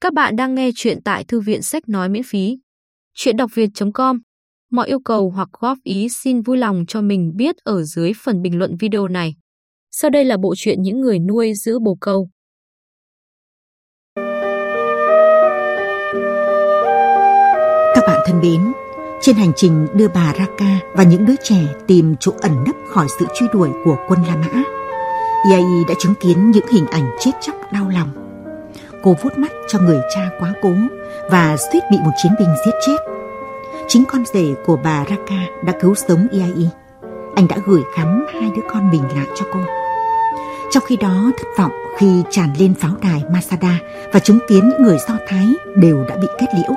Các bạn đang nghe chuyện tại thư viện sách nói miễn phí. Chuyện đọc việt.com Mọi yêu cầu hoặc góp ý xin vui lòng cho mình biết ở dưới phần bình luận video này. Sau đây là bộ truyện những người nuôi giữ bồ câu. Các bạn thân mến, trên hành trình đưa bà Raka và những đứa trẻ tìm chỗ ẩn nấp khỏi sự truy đuổi của quân La Mã, Yai đã chứng kiến những hình ảnh chết chóc đau lòng. Cô vuốt mắt cho người cha quá cố và suýt bị một chiến binh giết chết. Chính con rể của bà Raka đã cứu sống Yai. Anh đã gửi khắm hai đứa con mình lại cho cô. Trong khi đó thất vọng khi tràn lên pháo đài Masada và chứng kiến những người Do Thái đều đã bị kết liễu.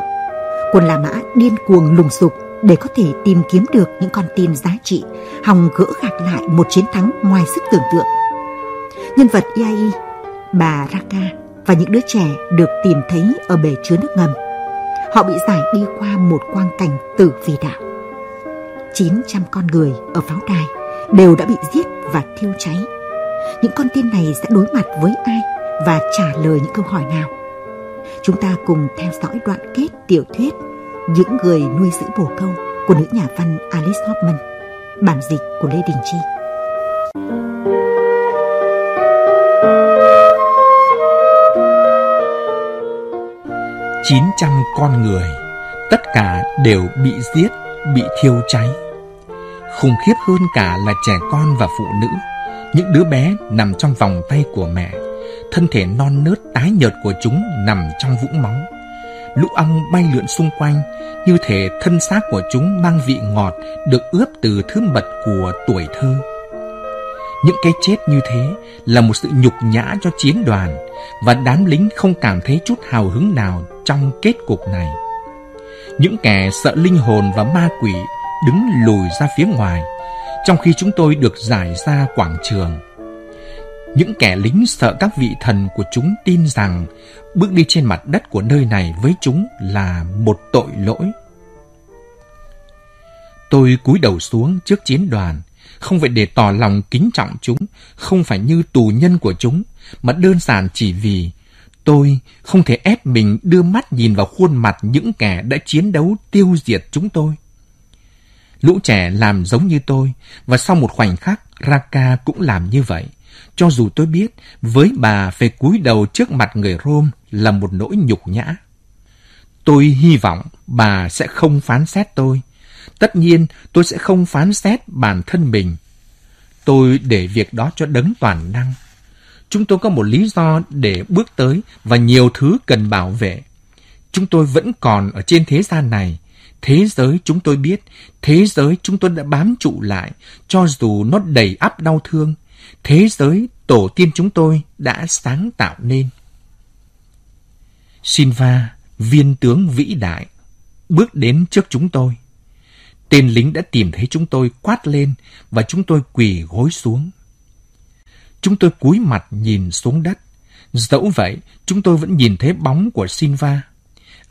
Quân La Mã điên cuồng lùng sục để có thể tìm kiếm được những con tin giá trị, hòng gỡ gạc lại một chiến thắng ngoài sức tưởng tượng. Nhân vật Yai, bà Raka và những đứa trẻ được tìm thấy ở bể chứa nước ngầm. Họ bị giải đi qua một quang cảnh tử vì đạo. 900 con người ở pháo đài đều đã bị giết và thiêu cháy. Những con tin này sẽ đối mặt với ai và trả lời những câu hỏi nào? Chúng ta cùng theo dõi đoạn kết tiểu thuyết Những người nuôi giữ bồ câu của nữ nhà văn Alice Hoffman, bản dịch của Lê Đình Chi. Thank you. 900 con người, tất cả đều bị giết, bị thiêu cháy. Khủng khiếp hơn cả là trẻ con và phụ nữ, những đứa bé nằm trong vòng tay của mẹ, thân thể non nớt tái nhợt của chúng nằm trong vũng máu. Lũ ong bay lượn xung quanh, như thể thân xác của chúng mang vị ngọt được ướp từ thứ mật của tuổi thơ. Những cái chết như thế là một sự nhục nhã cho chiến đoàn và đám lính không cảm thấy chút hào hứng nào trong kết cục này. Những kẻ sợ linh hồn và ma quỷ đứng lùi ra phía ngoài, trong khi chúng tôi được giải ra quảng trường. Những kẻ lính sợ các vị thần của chúng tin rằng bước đi trên mặt đất của nơi này với chúng là một tội lỗi. Tôi cúi đầu xuống trước chiến đoàn, không phải để tỏ lòng kính trọng chúng, không phải như tù nhân của chúng, mà đơn giản chỉ vì tôi không thể ép mình đưa mắt nhìn vào khuôn mặt những kẻ đã chiến đấu tiêu diệt chúng tôi. Lũ trẻ làm giống như tôi, và sau một khoảnh khắc, Raka cũng làm như vậy. Cho dù tôi biết, với bà phải cúi đầu trước mặt người Rome là một nỗi nhục nhã. Tôi hy vọng bà sẽ không phán xét tôi. Tất nhiên, tôi sẽ không phán xét bản thân mình. Tôi để việc đó cho đấng toàn năng. Chúng tôi có một lý do để bước tới và nhiều thứ cần bảo vệ. Chúng tôi vẫn còn ở trên thế gian này. Thế giới chúng tôi biết, thế giới chúng tôi đã bám trụ lại, cho dù nó đầy ắp đau thương. Thế giới tổ tiên chúng tôi đã sáng tạo nên. Sinva, viên tướng vĩ đại, bước đến trước chúng tôi. Tên lính đã tìm thấy chúng tôi quát lên và chúng tôi quỳ gối xuống. Chúng tôi cúi mặt nhìn xuống đất. Dẫu vậy, chúng tôi vẫn nhìn thấy bóng của Sinva.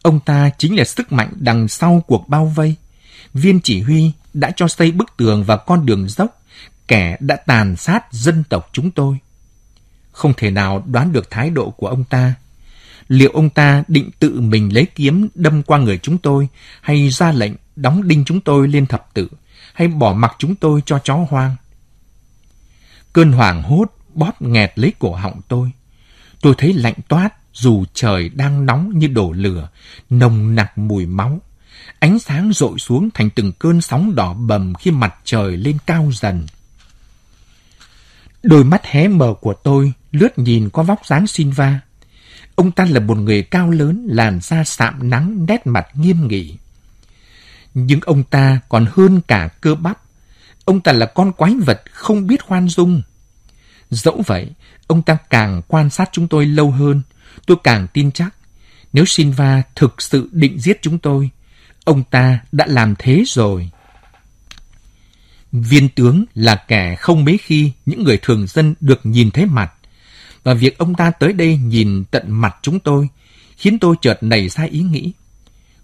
Ông ta chính là sức mạnh đằng sau cuộc bao vây. Viên chỉ huy đã cho xây bức tường và con đường dốc, kẻ đã tàn sát dân tộc chúng tôi. Không thể nào đoán được thái độ của ông ta. Liệu ông ta định tự mình lấy kiếm đâm qua người chúng tôi hay ra lệnh đóng đinh chúng tôi lên thập tự hay bỏ mặc chúng tôi cho chó hoang? Cơn hoảng hốt bóp nghẹt lấy cổ họng tôi. Tôi thấy lạnh toát dù trời đang nóng như đổ lửa, nồng nặc mùi máu. Ánh sáng rội xuống thành từng cơn sóng đỏ bầm khi mặt trời lên cao dần. Đôi mắt hé mờ của tôi lướt nhìn qua vóc dáng Sinva. Ông ta là một người cao lớn, làn da sạm nắng, nét mặt nghiêm nghị. Nhưng ông ta còn hơn cả cơ bắp. Ông ta là con quái vật không biết khoan dung. Dẫu vậy, ông ta càng quan sát chúng tôi lâu hơn, tôi càng tin chắc nếu Sinva thực sự định giết chúng tôi, ông ta đã làm thế rồi. Viên tướng là kẻ không mấy khi những người thường dân được nhìn thấy mặt, và việc ông ta tới đây nhìn tận mặt chúng tôi khiến tôi chợt nảy ra ý nghĩ.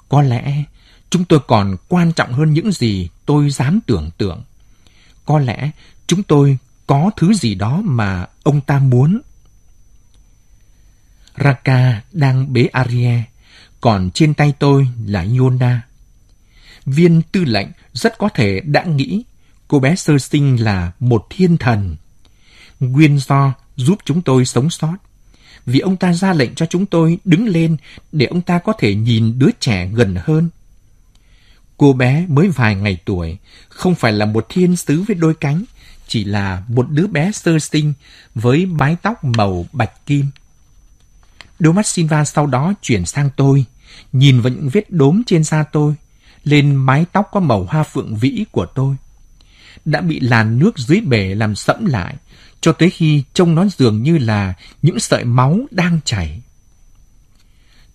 Có lẽ chúng tôi còn quan trọng hơn những gì tôi dám tưởng tượng. Có lẽ chúng tôi có thứ gì đó mà ông ta muốn. Raka đang bế Arie, còn trên tay tôi là yona. Viên tư lệnh rất có thể đã nghĩ cô bé sơ sinh là một thiên thần. Nguyên do giúp chúng tôi sống sót. Vì ông ta ra lệnh cho chúng tôi đứng lên để ông ta có thể nhìn đứa trẻ gần hơn. Cô bé mới vài ngày tuổi, không phải là một thiên sứ với đôi cánh, chỉ là một đứa bé sơ sinh với mái tóc màu bạch kim. Đôi mắt Silva sau đó chuyển sang tôi, nhìn vào những vết đốm trên da tôi, lên mái tóc có màu hoa phượng vĩ của tôi. Đã bị làn nước dưới bể làm sẫm lại, cho tới khi trông nó dường như là những sợi máu đang chảy.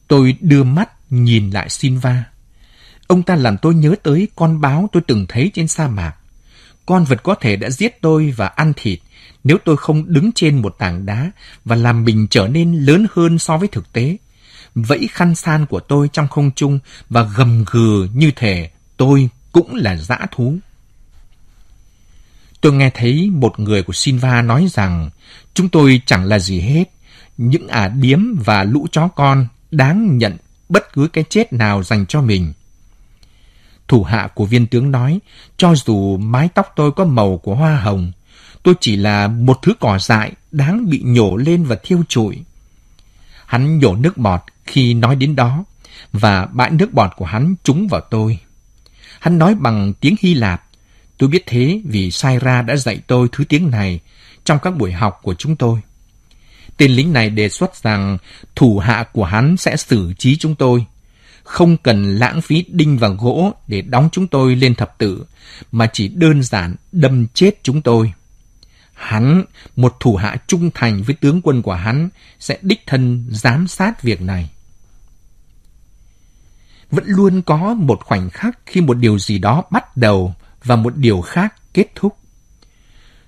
Tôi đưa mắt nhìn lại Silva. Ông ta làm tôi nhớ tới con báo tôi từng thấy trên sa mạc. Con vật có thể đã giết tôi và ăn thịt nếu tôi không đứng trên một tảng đá và làm mình trở nên lớn hơn so với thực tế. Vẫy khăn san của tôi trong không trung và gầm gừ như thể tôi cũng là dã thú. Tôi nghe thấy một người của Sinva nói rằng, chúng tôi chẳng là gì hết. Những ả điếm và lũ chó con đáng nhận bất cứ cái chết nào dành cho mình. Thủ hạ của viên tướng nói, cho dù mái tóc tôi có màu của hoa hồng, tôi chỉ là một thứ cỏ dại đáng bị nhổ lên và thiêu trụi. Hắn nhổ nước bọt khi nói đến đó, và bãi nước bọt của hắn trúng vào tôi. Hắn nói bằng tiếng Hy Lạp. Tôi biết thế vì Saira đã dạy tôi thứ tiếng này trong các buổi học của chúng tôi. Tên lính này đề xuất rằng thủ hạ của hắn sẽ xử trí chúng tôi không cần lãng phí đinh và gỗ để đóng chúng tôi lên thập tử, mà chỉ đơn giản đâm chết chúng tôi. Hắn, một thủ hạ trung thành với tướng quân của hắn, sẽ đích thân giám sát việc này. Vẫn luôn có một khoảnh khắc khi một điều gì đó bắt đầu và một điều khác kết thúc.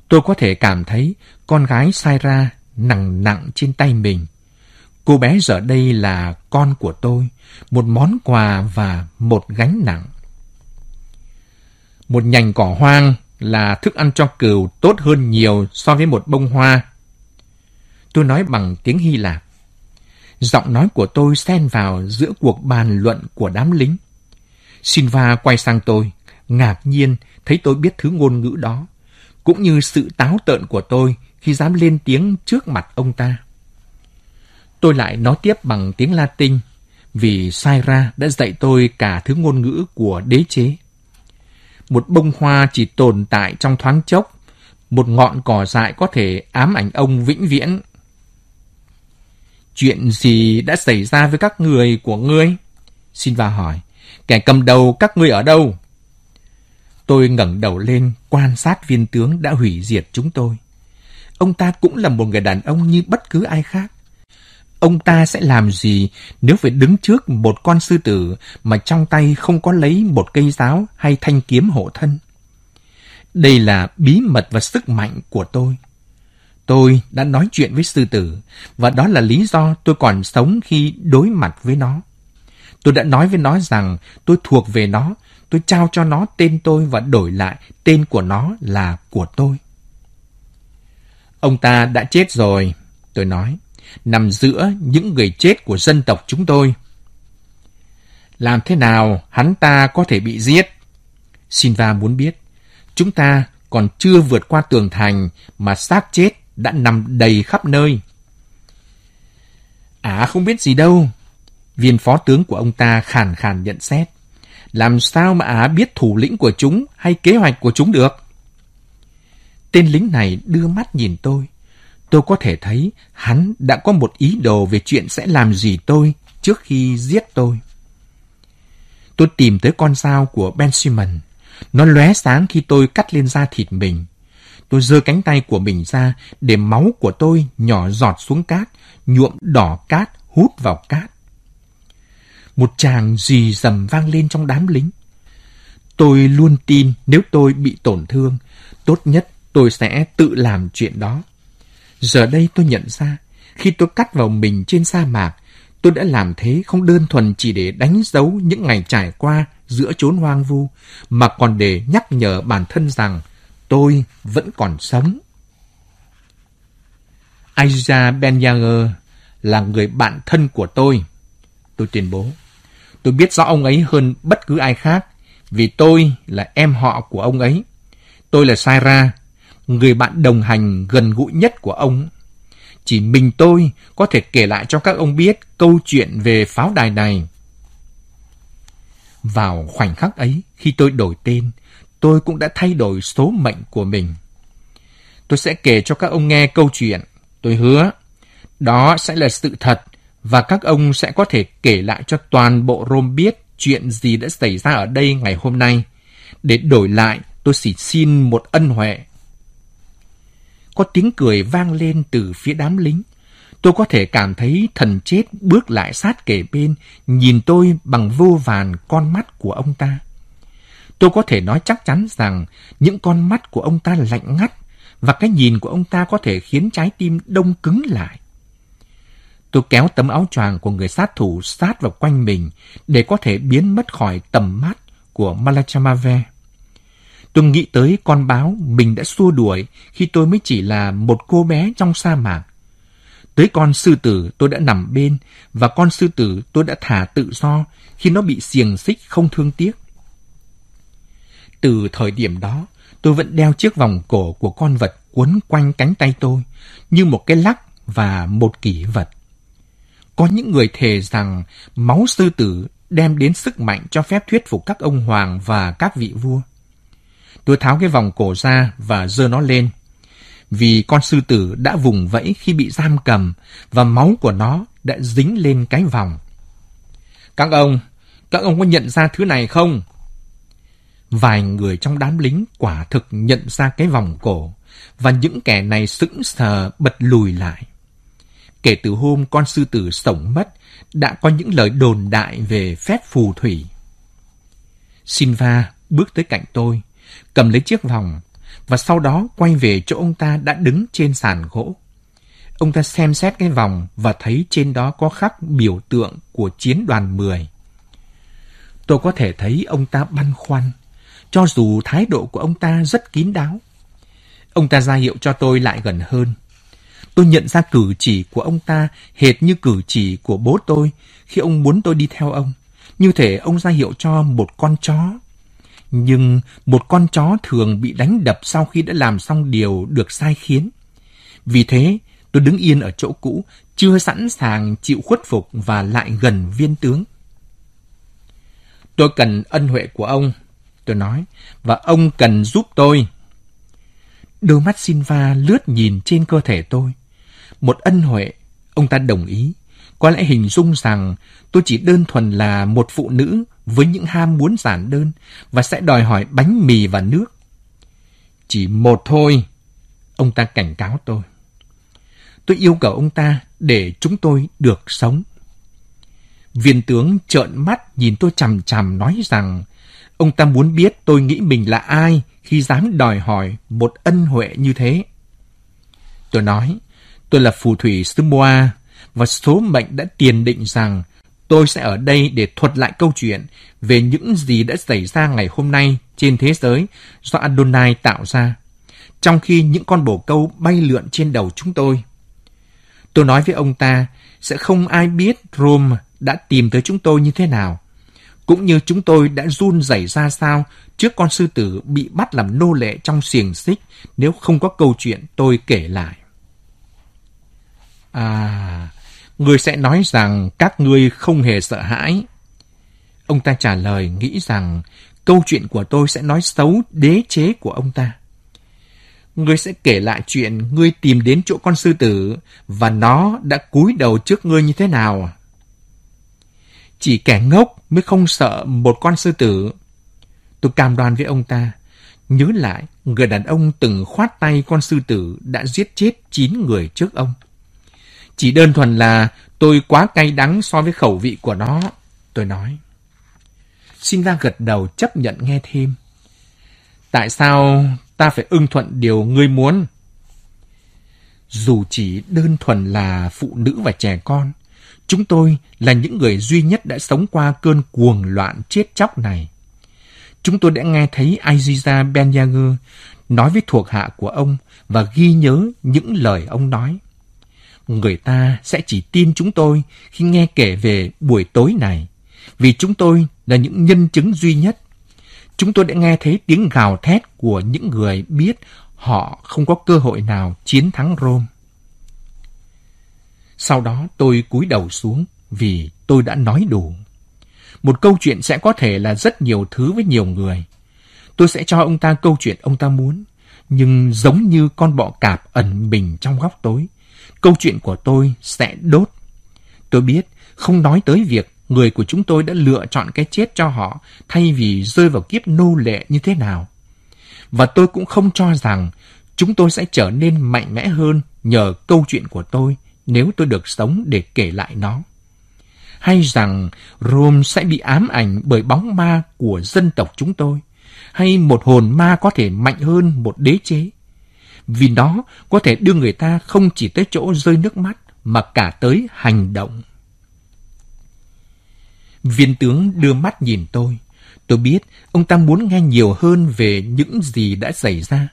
Tôi có thể cảm thấy con gái sai ra nặng nặng trên tay mình. Cô bé giờ đây là con của tôi, một món quà và một gánh nặng. Một nhành cỏ hoang là thức ăn cho cừu tốt hơn nhiều so với một bông hoa. Tôi nói bằng tiếng Hy Lạp. Giọng nói của tôi xen vào giữa cuộc bàn luận của đám lính. Silva quay sang tôi, ngạc nhiên thấy tôi biết thứ ngôn ngữ đó, cũng như sự táo tợn của tôi khi dám lên tiếng trước mặt ông ta. Tôi lại nói tiếp bằng tiếng Latin, vì Saira đã dạy tôi cả thứ ngôn ngữ của đế chế. Một bông hoa chỉ tồn tại trong thoáng chốc, một ngọn cỏ dại có thể ám ảnh ông vĩnh viễn. Chuyện gì đã xảy ra với các người của ngươi? Silva hỏi. Kẻ cầm đầu các ngươi ở đâu? Tôi ngẩng đầu lên quan sát viên tướng đã hủy diệt chúng tôi. Ông ta cũng là một người đàn ông như bất cứ ai khác ông ta sẽ làm gì nếu phải đứng trước một con sư tử mà trong tay không có lấy một cây giáo hay thanh kiếm hộ thân? Đây là bí mật và sức mạnh của tôi. Tôi đã nói chuyện với sư tử, và đó là lý do tôi còn sống khi đối mặt với nó. Tôi đã nói với nó rằng tôi thuộc về nó, tôi trao cho nó tên tôi và đổi lại tên của nó là của tôi. Ông ta đã chết rồi, tôi nói nằm giữa những người chết của dân tộc chúng tôi. Làm thế nào hắn ta có thể bị giết? Silva muốn biết. Chúng ta còn chưa vượt qua tường thành mà xác chết đã nằm đầy khắp nơi. À không biết gì đâu. Viên phó tướng của ông ta khàn khàn nhận xét. Làm sao mà Á biết thủ lĩnh của chúng hay kế hoạch của chúng được? Tên lính này đưa mắt nhìn tôi tôi có thể thấy hắn đã có một ý đồ về chuyện sẽ làm gì tôi trước khi giết tôi. Tôi tìm tới con dao của Ben Simon. Nó lóe sáng khi tôi cắt lên da thịt mình. Tôi giơ cánh tay của mình ra để máu của tôi nhỏ giọt xuống cát, nhuộm đỏ cát, hút vào cát. Một chàng rì rầm vang lên trong đám lính. Tôi luôn tin nếu tôi bị tổn thương, tốt nhất tôi sẽ tự làm chuyện đó. Giờ đây tôi nhận ra, khi tôi cắt vào mình trên sa mạc, tôi đã làm thế không đơn thuần chỉ để đánh dấu những ngày trải qua giữa chốn hoang vu, mà còn để nhắc nhở bản thân rằng tôi vẫn còn sống. Isaiah Ben là người bạn thân của tôi. Tôi tuyên bố. Tôi biết rõ ông ấy hơn bất cứ ai khác, vì tôi là em họ của ông ấy. Tôi là Saira, người bạn đồng hành gần gũi nhất của ông. Chỉ mình tôi có thể kể lại cho các ông biết câu chuyện về pháo đài này. Vào khoảnh khắc ấy, khi tôi đổi tên, tôi cũng đã thay đổi số mệnh của mình. Tôi sẽ kể cho các ông nghe câu chuyện. Tôi hứa, đó sẽ là sự thật và các ông sẽ có thể kể lại cho toàn bộ Rome biết chuyện gì đã xảy ra ở đây ngày hôm nay. Để đổi lại, tôi chỉ xin một ân huệ. Có tiếng cười vang lên từ phía đám lính. Tôi có thể cảm thấy thần chết bước lại sát kề bên, nhìn tôi bằng vô vàn con mắt của ông ta. Tôi có thể nói chắc chắn rằng những con mắt của ông ta lạnh ngắt và cái nhìn của ông ta có thể khiến trái tim đông cứng lại. Tôi kéo tấm áo choàng của người sát thủ sát vào quanh mình để có thể biến mất khỏi tầm mắt của Malachamave. Tôi nghĩ tới con báo mình đã xua đuổi khi tôi mới chỉ là một cô bé trong sa mạc. Tới con sư tử tôi đã nằm bên và con sư tử tôi đã thả tự do khi nó bị xiềng xích không thương tiếc. Từ thời điểm đó, tôi vẫn đeo chiếc vòng cổ của con vật quấn quanh cánh tay tôi như một cái lắc và một kỷ vật. Có những người thề rằng máu sư tử đem đến sức mạnh cho phép thuyết phục các ông hoàng và các vị vua. Tôi tháo cái vòng cổ ra và dơ nó lên. Vì con sư tử đã vùng vẫy khi bị giam cầm và máu của nó đã dính lên cái vòng. Các ông, các ông có nhận ra thứ này không? Vài người trong đám lính quả thực nhận ra cái vòng cổ và những kẻ này sững sờ bật lùi lại. Kể từ hôm con sư tử sống mất, đã có những lời đồn đại về phép phù thủy. Sinva bước tới cạnh tôi, cầm lấy chiếc vòng và sau đó quay về chỗ ông ta đã đứng trên sàn gỗ. Ông ta xem xét cái vòng và thấy trên đó có khắc biểu tượng của chiến đoàn 10. Tôi có thể thấy ông ta băn khoăn, cho dù thái độ của ông ta rất kín đáo. Ông ta ra hiệu cho tôi lại gần hơn. Tôi nhận ra cử chỉ của ông ta hệt như cử chỉ của bố tôi khi ông muốn tôi đi theo ông. Như thể ông ra hiệu cho một con chó. Nhưng một con chó thường bị đánh đập sau khi đã làm xong điều được sai khiến. Vì thế, tôi đứng yên ở chỗ cũ, chưa sẵn sàng chịu khuất phục và lại gần viên tướng. Tôi cần ân huệ của ông, tôi nói, và ông cần giúp tôi. Đôi mắt Sinva lướt nhìn trên cơ thể tôi một ân huệ, ông ta đồng ý. Có lẽ hình dung rằng tôi chỉ đơn thuần là một phụ nữ với những ham muốn giản đơn và sẽ đòi hỏi bánh mì và nước. Chỉ một thôi, ông ta cảnh cáo tôi. Tôi yêu cầu ông ta để chúng tôi được sống. Viên tướng trợn mắt nhìn tôi chằm chằm nói rằng ông ta muốn biết tôi nghĩ mình là ai khi dám đòi hỏi một ân huệ như thế. Tôi nói, Tôi là phù thủy xứ Moa và số mệnh đã tiền định rằng tôi sẽ ở đây để thuật lại câu chuyện về những gì đã xảy ra ngày hôm nay trên thế giới do Adonai tạo ra, trong khi những con bồ câu bay lượn trên đầu chúng tôi. Tôi nói với ông ta, sẽ không ai biết Rome đã tìm tới chúng tôi như thế nào, cũng như chúng tôi đã run rẩy ra sao trước con sư tử bị bắt làm nô lệ trong xiềng xích nếu không có câu chuyện tôi kể lại. À, ngươi sẽ nói rằng các ngươi không hề sợ hãi. Ông ta trả lời nghĩ rằng câu chuyện của tôi sẽ nói xấu đế chế của ông ta. Ngươi sẽ kể lại chuyện ngươi tìm đến chỗ con sư tử và nó đã cúi đầu trước ngươi như thế nào. Chỉ kẻ ngốc mới không sợ một con sư tử. Tôi cam đoan với ông ta, nhớ lại người đàn ông từng khoát tay con sư tử đã giết chết 9 người trước ông. Chỉ đơn thuần là tôi quá cay đắng so với khẩu vị của nó, tôi nói. Xin ra gật đầu chấp nhận nghe thêm. Tại sao ta phải ưng thuận điều ngươi muốn? Dù chỉ đơn thuần là phụ nữ và trẻ con, chúng tôi là những người duy nhất đã sống qua cơn cuồng loạn chết chóc này. Chúng tôi đã nghe thấy Aziza Ben Yager nói với thuộc hạ của ông và ghi nhớ những lời ông nói người ta sẽ chỉ tin chúng tôi khi nghe kể về buổi tối này, vì chúng tôi là những nhân chứng duy nhất. Chúng tôi đã nghe thấy tiếng gào thét của những người biết họ không có cơ hội nào chiến thắng Rome. Sau đó tôi cúi đầu xuống vì tôi đã nói đủ. Một câu chuyện sẽ có thể là rất nhiều thứ với nhiều người. Tôi sẽ cho ông ta câu chuyện ông ta muốn, nhưng giống như con bọ cạp ẩn mình trong góc tối, câu chuyện của tôi sẽ đốt. Tôi biết, không nói tới việc người của chúng tôi đã lựa chọn cái chết cho họ thay vì rơi vào kiếp nô lệ như thế nào. Và tôi cũng không cho rằng chúng tôi sẽ trở nên mạnh mẽ hơn nhờ câu chuyện của tôi nếu tôi được sống để kể lại nó. Hay rằng Rome sẽ bị ám ảnh bởi bóng ma của dân tộc chúng tôi, hay một hồn ma có thể mạnh hơn một đế chế. Vì nó có thể đưa người ta không chỉ tới chỗ rơi nước mắt, mà cả tới hành động. Viên tướng đưa mắt nhìn tôi. Tôi biết ông ta muốn nghe nhiều hơn về những gì đã xảy ra.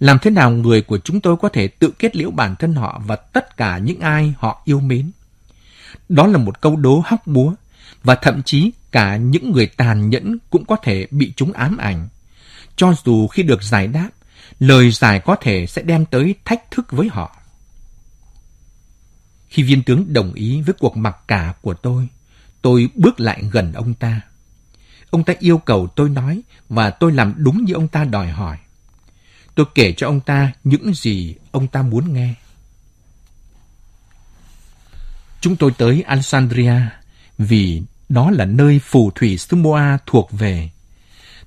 Làm thế nào người của chúng tôi có thể tự kết liễu bản thân họ và tất cả những ai họ yêu mến? Đó là một câu đố hóc búa, và thậm chí cả những người tàn nhẫn cũng có thể bị chúng ám ảnh. Cho dù khi được giải đáp, lời giải có thể sẽ đem tới thách thức với họ. Khi viên tướng đồng ý với cuộc mặc cả của tôi, tôi bước lại gần ông ta. Ông ta yêu cầu tôi nói và tôi làm đúng như ông ta đòi hỏi. Tôi kể cho ông ta những gì ông ta muốn nghe. Chúng tôi tới Alexandria vì đó là nơi phù thủy Sumoa thuộc về.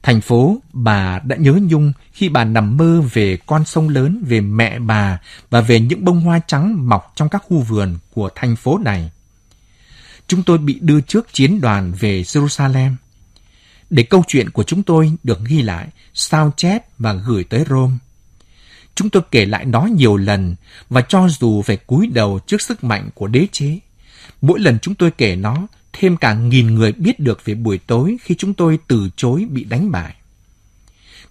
Thành phố bà đã nhớ nhung khi bà nằm mơ về con sông lớn, về mẹ bà và về những bông hoa trắng mọc trong các khu vườn của thành phố này. Chúng tôi bị đưa trước chiến đoàn về Jerusalem để câu chuyện của chúng tôi được ghi lại, sao chép và gửi tới Rome. Chúng tôi kể lại nó nhiều lần và cho dù phải cúi đầu trước sức mạnh của đế chế, mỗi lần chúng tôi kể nó, thêm cả nghìn người biết được về buổi tối khi chúng tôi từ chối bị đánh bại.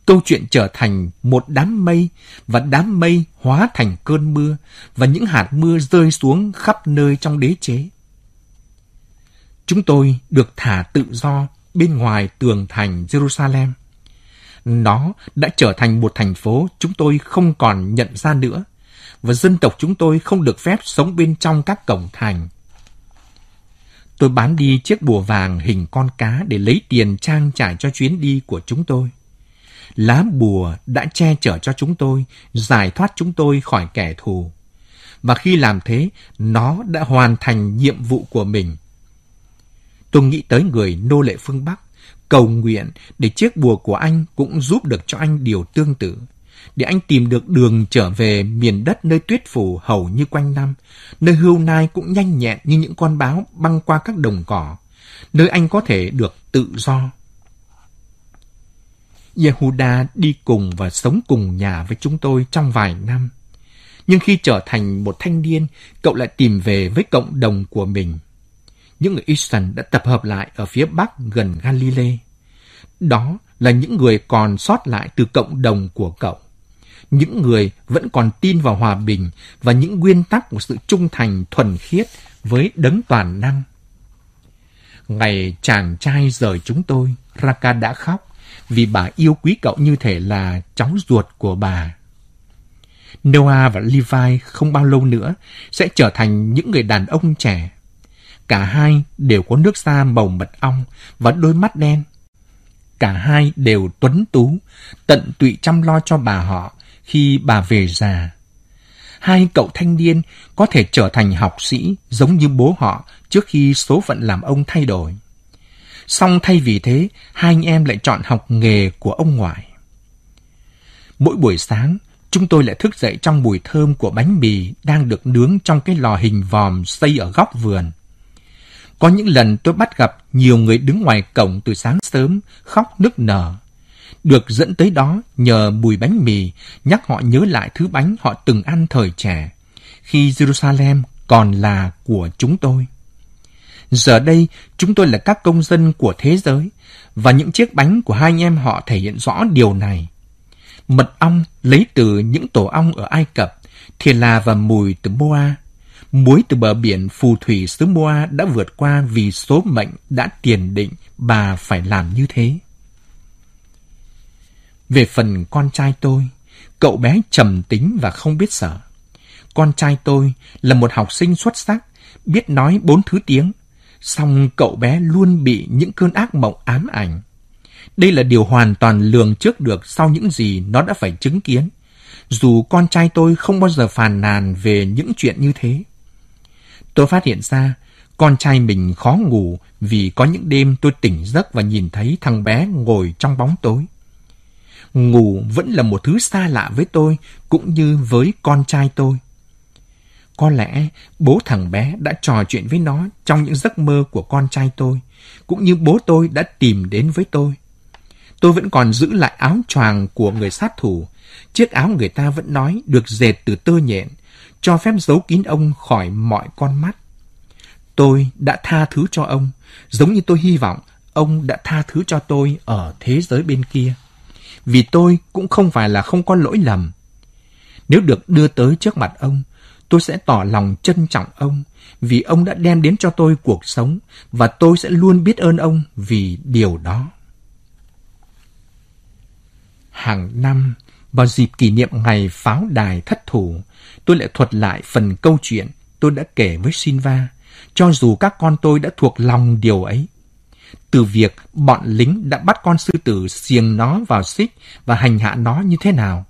Câu chuyện trở thành một đám mây và đám mây hóa thành cơn mưa và những hạt mưa rơi xuống khắp nơi trong đế chế. Chúng tôi được thả tự do bên ngoài tường thành Jerusalem. Nó đã trở thành một thành phố chúng tôi không còn nhận ra nữa, và dân tộc chúng tôi không được phép sống bên trong các cổng thành. Tôi bán đi chiếc bùa vàng hình con cá để lấy tiền trang trải cho chuyến đi của chúng tôi. Lá bùa đã che chở cho chúng tôi, giải thoát chúng tôi khỏi kẻ thù. Và khi làm thế, nó đã hoàn thành nhiệm vụ của mình. Tôi nghĩ tới người nô lệ phương Bắc, cầu nguyện để chiếc bùa của anh cũng giúp được cho anh điều tương tự để anh tìm được đường trở về miền đất nơi tuyết phủ hầu như quanh năm, nơi hươu nai cũng nhanh nhẹn như những con báo băng qua các đồng cỏ, nơi anh có thể được tự do. Yehuda đi cùng và sống cùng nhà với chúng tôi trong vài năm. Nhưng khi trở thành một thanh niên, cậu lại tìm về với cộng đồng của mình. Những người Israel đã tập hợp lại ở phía bắc gần Galilee. Đó là những người còn sót lại từ cộng đồng của cậu những người vẫn còn tin vào hòa bình và những nguyên tắc của sự trung thành thuần khiết với đấng toàn năng. Ngày chàng trai rời chúng tôi, Raka đã khóc vì bà yêu quý cậu như thể là cháu ruột của bà. Noah và Levi không bao lâu nữa sẽ trở thành những người đàn ông trẻ. Cả hai đều có nước da màu mật ong và đôi mắt đen. Cả hai đều tuấn tú, tận tụy chăm lo cho bà họ khi bà về già. Hai cậu thanh niên có thể trở thành học sĩ giống như bố họ trước khi số phận làm ông thay đổi. Song thay vì thế, hai anh em lại chọn học nghề của ông ngoại. Mỗi buổi sáng, chúng tôi lại thức dậy trong mùi thơm của bánh mì đang được nướng trong cái lò hình vòm xây ở góc vườn. Có những lần tôi bắt gặp nhiều người đứng ngoài cổng từ sáng sớm, khóc nức nở được dẫn tới đó nhờ mùi bánh mì nhắc họ nhớ lại thứ bánh họ từng ăn thời trẻ, khi Jerusalem còn là của chúng tôi. Giờ đây, chúng tôi là các công dân của thế giới, và những chiếc bánh của hai anh em họ thể hiện rõ điều này. Mật ong lấy từ những tổ ong ở Ai Cập, thì là và mùi từ Moa, muối từ bờ biển phù thủy xứ Moa đã vượt qua vì số mệnh đã tiền định bà phải làm như thế. Về phần con trai tôi, cậu bé trầm tính và không biết sợ. Con trai tôi là một học sinh xuất sắc, biết nói bốn thứ tiếng, song cậu bé luôn bị những cơn ác mộng ám ảnh. Đây là điều hoàn toàn lường trước được sau những gì nó đã phải chứng kiến. Dù con trai tôi không bao giờ phàn nàn về những chuyện như thế. Tôi phát hiện ra con trai mình khó ngủ vì có những đêm tôi tỉnh giấc và nhìn thấy thằng bé ngồi trong bóng tối. Ngủ vẫn là một thứ xa lạ với tôi cũng như với con trai tôi. Có lẽ bố thằng bé đã trò chuyện với nó trong những giấc mơ của con trai tôi, cũng như bố tôi đã tìm đến với tôi. Tôi vẫn còn giữ lại áo choàng của người sát thủ. Chiếc áo người ta vẫn nói được dệt từ tơ nhện, cho phép giấu kín ông khỏi mọi con mắt. Tôi đã tha thứ cho ông, giống như tôi hy vọng ông đã tha thứ cho tôi ở thế giới bên kia. Vì tôi cũng không phải là không có lỗi lầm. Nếu được đưa tới trước mặt ông, tôi sẽ tỏ lòng trân trọng ông vì ông đã đem đến cho tôi cuộc sống và tôi sẽ luôn biết ơn ông vì điều đó. Hàng năm, vào dịp kỷ niệm ngày pháo đài thất thủ, tôi lại thuật lại phần câu chuyện tôi đã kể với Sinva, cho dù các con tôi đã thuộc lòng điều ấy. Từ việc bọn lính đã bắt con sư tử xiềng nó vào xích và hành hạ nó như thế nào,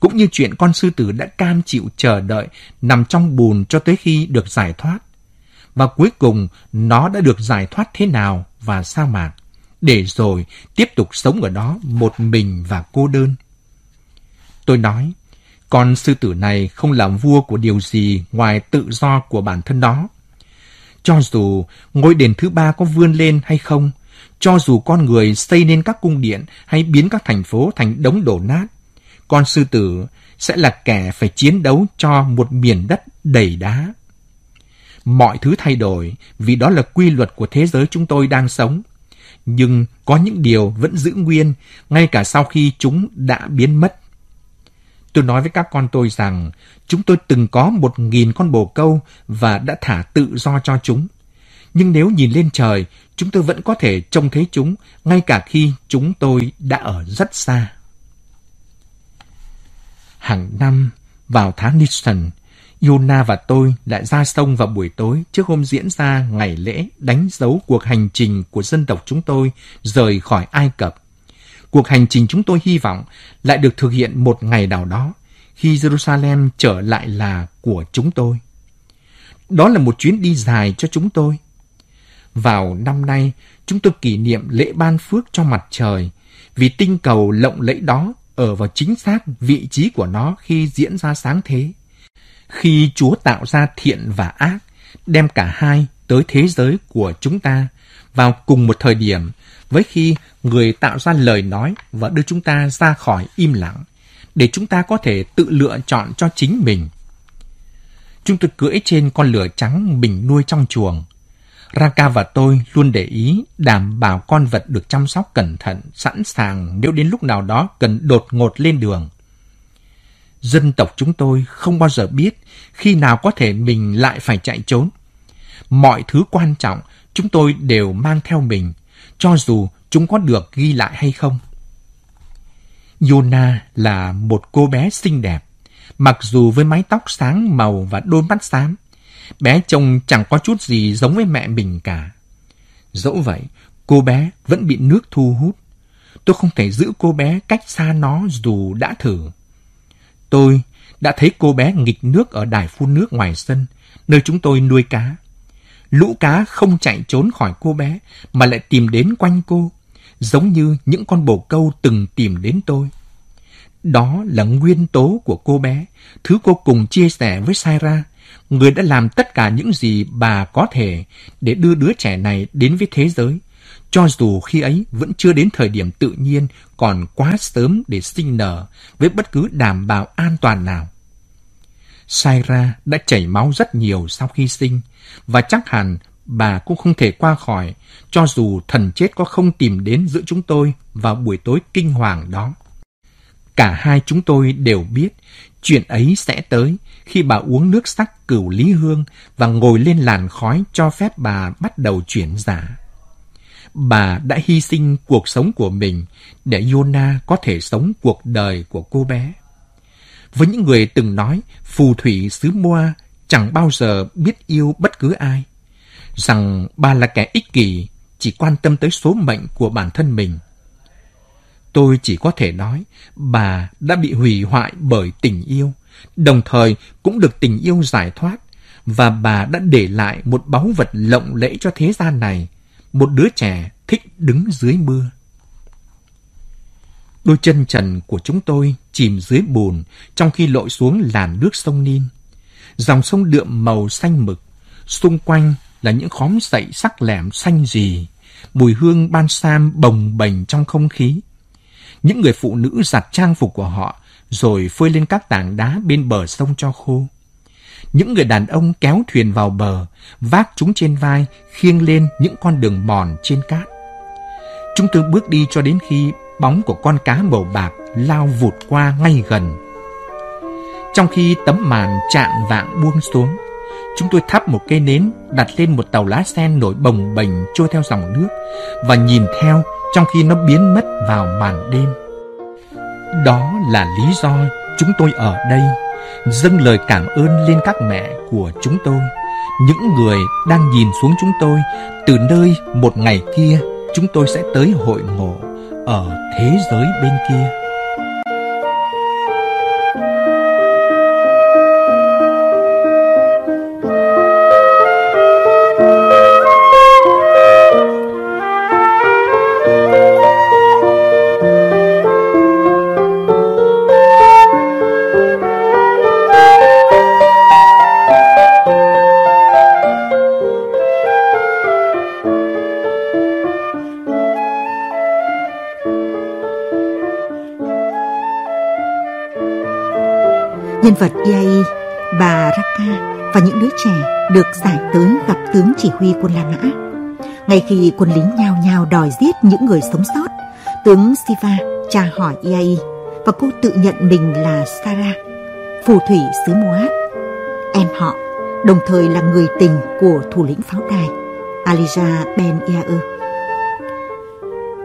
cũng như chuyện con sư tử đã cam chịu chờ đợi nằm trong bùn cho tới khi được giải thoát. Và cuối cùng nó đã được giải thoát thế nào và sao mạc, để rồi tiếp tục sống ở đó một mình và cô đơn. Tôi nói, con sư tử này không làm vua của điều gì ngoài tự do của bản thân nó. Cho dù ngôi đền thứ ba có vươn lên hay không, cho dù con người xây nên các cung điện hay biến các thành phố thành đống đổ nát, con sư tử sẽ là kẻ phải chiến đấu cho một miền đất đầy đá. Mọi thứ thay đổi vì đó là quy luật của thế giới chúng tôi đang sống. Nhưng có những điều vẫn giữ nguyên ngay cả sau khi chúng đã biến mất. Tôi nói với các con tôi rằng chúng tôi từng có một nghìn con bồ câu và đã thả tự do cho chúng. Nhưng nếu nhìn lên trời, chúng tôi vẫn có thể trông thấy chúng ngay cả khi chúng tôi đã ở rất xa. Hàng năm, vào tháng Nisan, Yona và tôi lại ra sông vào buổi tối trước hôm diễn ra ngày lễ đánh dấu cuộc hành trình của dân tộc chúng tôi rời khỏi Ai Cập. Cuộc hành trình chúng tôi hy vọng lại được thực hiện một ngày nào đó khi Jerusalem trở lại là của chúng tôi. Đó là một chuyến đi dài cho chúng tôi. Vào năm nay, chúng tôi kỷ niệm lễ ban phước cho mặt trời vì tinh cầu lộng lẫy đó ở vào chính xác vị trí của nó khi diễn ra sáng thế. Khi Chúa tạo ra thiện và ác, đem cả hai tới thế giới của chúng ta vào cùng một thời điểm với khi người tạo ra lời nói và đưa chúng ta ra khỏi im lặng để chúng ta có thể tự lựa chọn cho chính mình. Chúng tôi cưỡi trên con lửa trắng mình nuôi trong chuồng. Raka và tôi luôn để ý đảm bảo con vật được chăm sóc cẩn thận, sẵn sàng nếu đến lúc nào đó cần đột ngột lên đường. Dân tộc chúng tôi không bao giờ biết khi nào có thể mình lại phải chạy trốn. Mọi thứ quan trọng chúng tôi đều mang theo mình, cho dù chúng có được ghi lại hay không. Yona là một cô bé xinh đẹp, mặc dù với mái tóc sáng màu và đôi mắt xám. Bé trông chẳng có chút gì giống với mẹ mình cả. Dẫu vậy, cô bé vẫn bị nước thu hút. Tôi không thể giữ cô bé cách xa nó dù đã thử. Tôi đã thấy cô bé nghịch nước ở đài phun nước ngoài sân, nơi chúng tôi nuôi cá. Lũ cá không chạy trốn khỏi cô bé, mà lại tìm đến quanh cô, giống như những con bồ câu từng tìm đến tôi. Đó là nguyên tố của cô bé, thứ cô cùng chia sẻ với Saira, người đã làm tất cả những gì bà có thể để đưa đứa trẻ này đến với thế giới, cho dù khi ấy vẫn chưa đến thời điểm tự nhiên còn quá sớm để sinh nở với bất cứ đảm bảo an toàn nào. Saira đã chảy máu rất nhiều sau khi sinh, và chắc hẳn bà cũng không thể qua khỏi, cho dù thần chết có không tìm đến giữa chúng tôi vào buổi tối kinh hoàng đó. Cả hai chúng tôi đều biết chuyện ấy sẽ tới khi bà uống nước sắc cửu lý hương và ngồi lên làn khói cho phép bà bắt đầu chuyển giả. Bà đã hy sinh cuộc sống của mình để Yona có thể sống cuộc đời của cô bé. Với những người từng nói phù thủy xứ Moa chẳng bao giờ biết yêu bất cứ ai, rằng bà là kẻ ích kỷ, chỉ quan tâm tới số mệnh của bản thân mình. Tôi chỉ có thể nói bà đã bị hủy hoại bởi tình yêu, đồng thời cũng được tình yêu giải thoát, và bà đã để lại một báu vật lộng lẫy cho thế gian này, một đứa trẻ thích đứng dưới mưa. Đôi chân trần của chúng tôi chìm dưới bùn trong khi lội xuống làn nước sông Nin. Dòng sông đượm màu xanh mực, xung quanh là những khóm sậy sắc lẻm xanh rì, mùi hương ban sam bồng bềnh trong không khí. Những người phụ nữ giặt trang phục của họ rồi phơi lên các tảng đá bên bờ sông cho khô. Những người đàn ông kéo thuyền vào bờ, vác chúng trên vai, khiêng lên những con đường mòn trên cát. Chúng tôi bước đi cho đến khi bóng của con cá màu bạc lao vụt qua ngay gần. Trong khi tấm màn chạm vạng buông xuống, chúng tôi thắp một cây nến đặt lên một tàu lá sen nổi bồng bềnh trôi theo dòng nước và nhìn theo trong khi nó biến mất vào màn đêm. Đó là lý do chúng tôi ở đây dâng lời cảm ơn lên các mẹ của chúng tôi, những người đang nhìn xuống chúng tôi từ nơi một ngày kia chúng tôi sẽ tới hội ngộ ở thế giới bên kia. Nhân vật Iai, bà Raka và những đứa trẻ được giải tới gặp tướng chỉ huy quân La Mã. Ngay khi quân lính nhao nhao đòi giết những người sống sót, tướng Siva tra hỏi Iai và cô tự nhận mình là Sara, phù thủy xứ Moab, em họ, đồng thời là người tình của thủ lĩnh pháo đài Alija Ben Yair.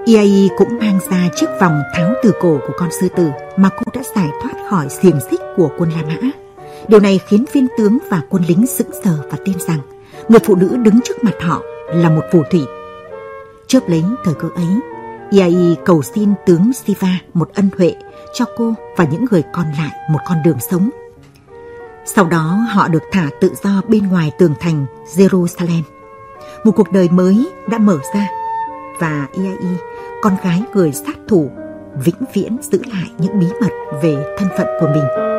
Iai cũng mang ra chiếc vòng tháo từ cổ của con sư tử mà cô đã giải thoát khỏi xiềng xích của quân La Mã. Điều này khiến viên tướng và quân lính sững sờ và tin rằng người phụ nữ đứng trước mặt họ là một phù thủy. Chớp lấy thời cơ ấy, Iai cầu xin tướng Siva một ân huệ cho cô và những người còn lại một con đường sống. Sau đó họ được thả tự do bên ngoài tường thành Jerusalem. Một cuộc đời mới đã mở ra và Iai con gái người sát thủ vĩnh viễn giữ lại những bí mật về thân phận của mình.